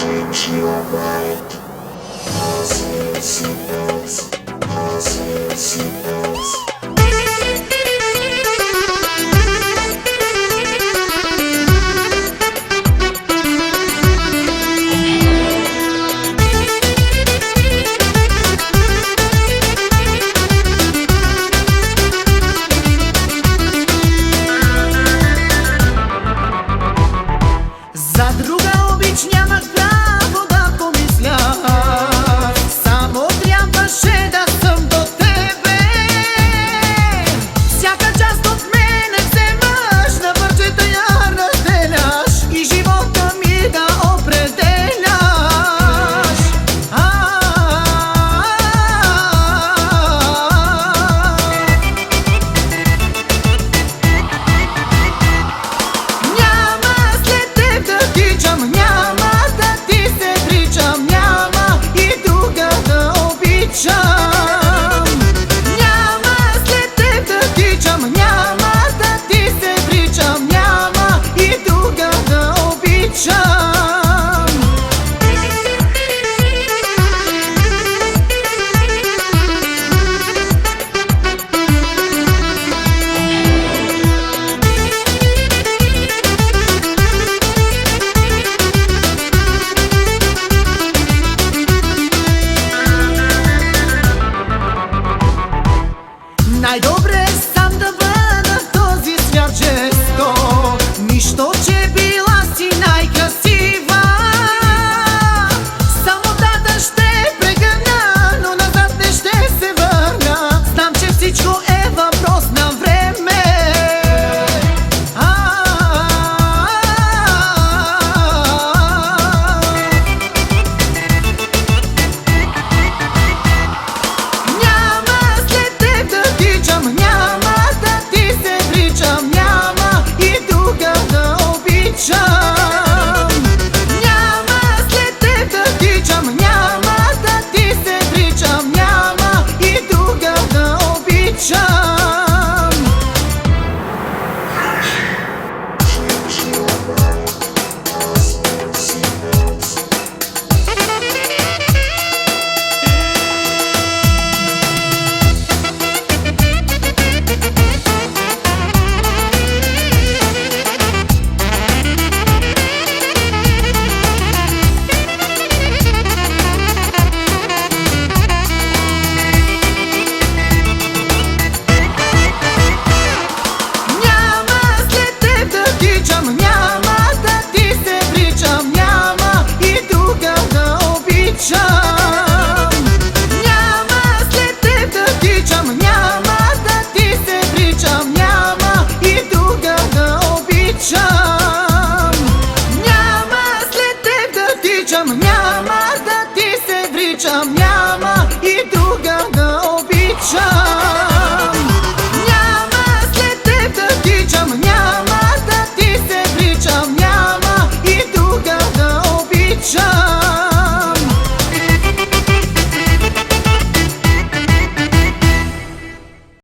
change your mind. Positive 一つ